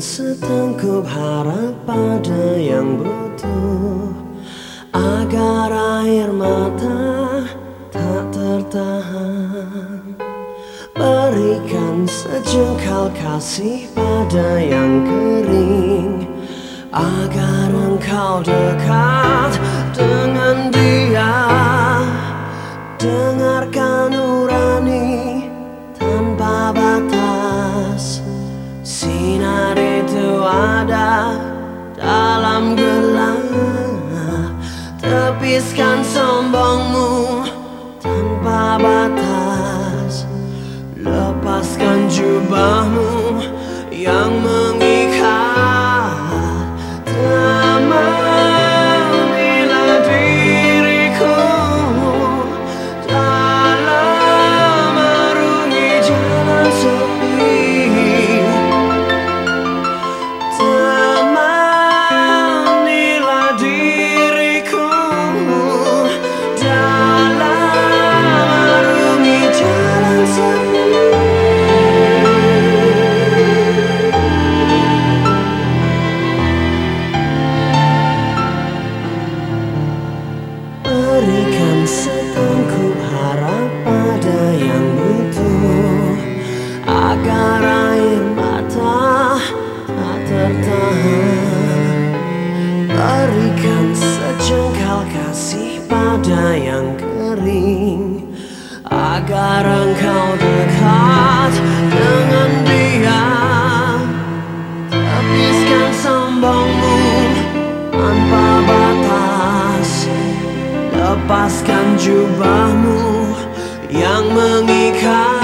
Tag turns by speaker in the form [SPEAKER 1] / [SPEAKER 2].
[SPEAKER 1] setengkup harap pada yang butuh Agar air mata tak tertahan. Berikan sejengkal kasih pada yang kering Agar engkau dekat dengan dia. Dengarkan Tepiskan sombongmu tanpa batas. Lepaskan jubahmu yang mengikat Berikan setengkup harap pada yang butuh. Agar air mata tak tertahan. Berikan sejengkal kasih pada yang kering. Agar engkau Lepaskan jubahmu yang mengikat